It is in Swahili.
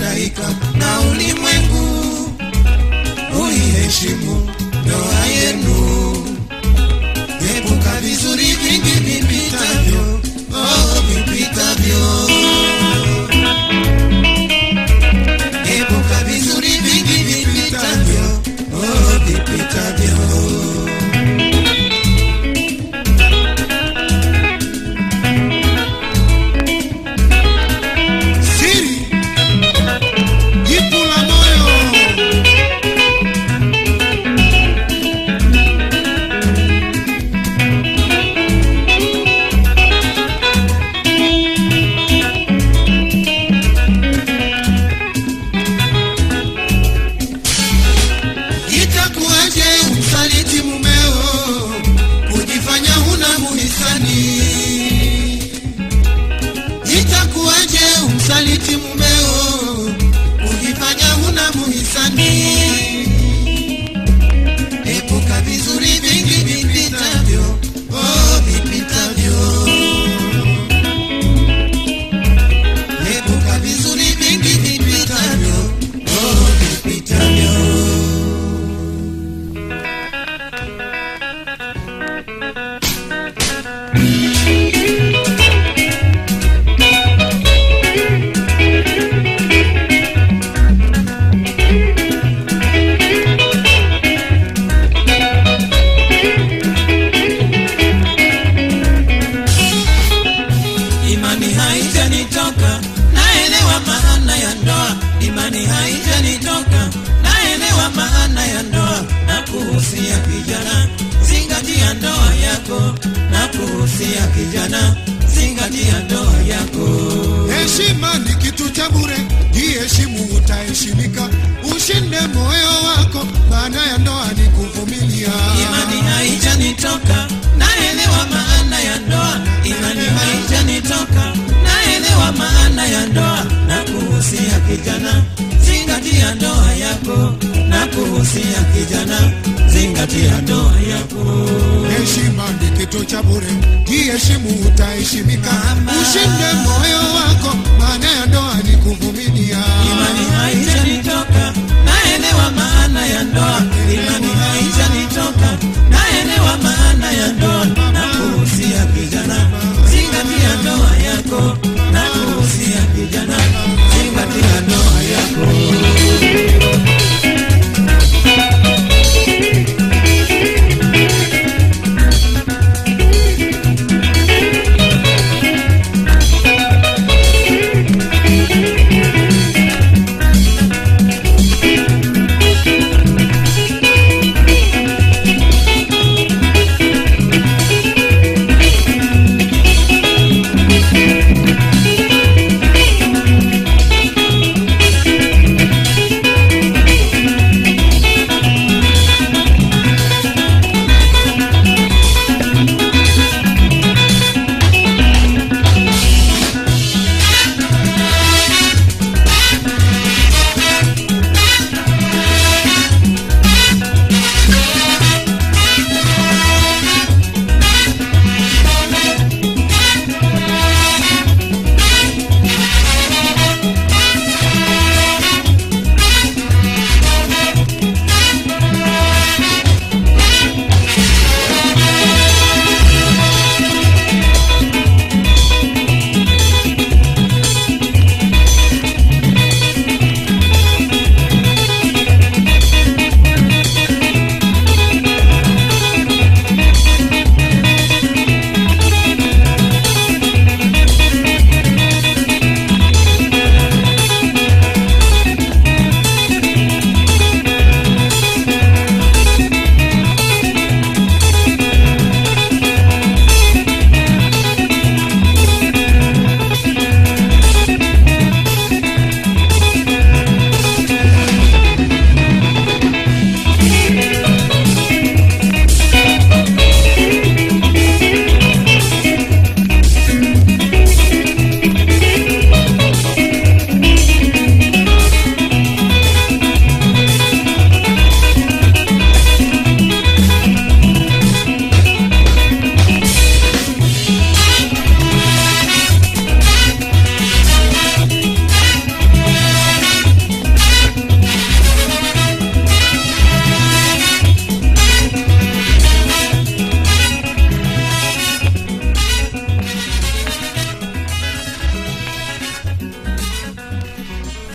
acha na ulimwengu uiheshimu ndoa yenu kuhusia kijana zingatia ndoa yako Heshima ni kitu cha bure, jiheshimu utaheshimika. Ushinde moyo wako, maana ya ndoa ni kuvumilia. imani haijanitoka naelewa maana ya ndoa imani haijanitoka naelewa maana ya ndoa na kuhusia kijana zingatia ndoa yako na kuhusia kijana zingatia ndoa yako heshima ni kitu cha bure, jiheshimu utaheshimika, ushinde moyo